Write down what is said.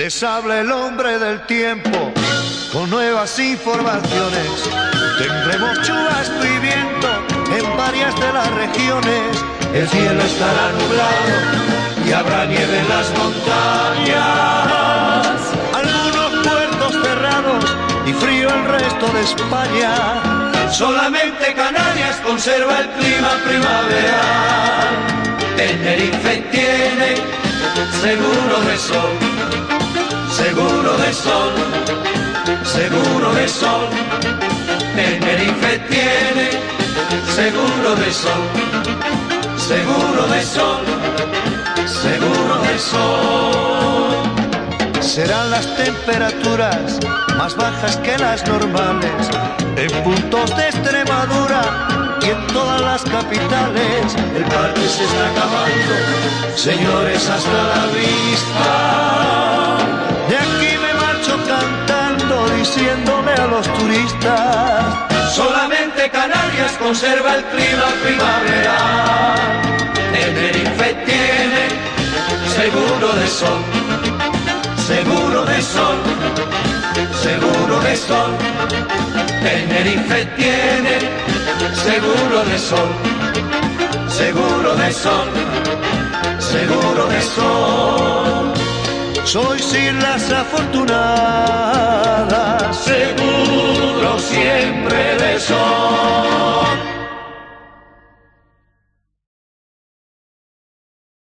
Les habla el hombre del tiempo con nuevas informaciones. Tendremos chubasco y viento en varias de las regiones. El cielo estará nublado y habrá nieve en las montañas. Algunos puertos cerrados y frío el resto de España. Solamente Canarias conserva el clima primaveral. Tenerife tiene seguro de sol, seguro de sol, seguro de sol. Tenerife tiene seguro de sol, seguro de sol, seguro de sol. Serán las temperaturas más bajas que las normales en puntos de Extremadura y en todas las capitales. El parque se está acabando, señores, hasta la vista. Diciéndole a los turistas. Solamente Canarias conserva el clima primaveral. Tenerife tiene seguro de sol, seguro de sol, seguro de sol. Tenerife tiene seguro de sol, seguro de sol, seguro de sol. Sois islas afortunadas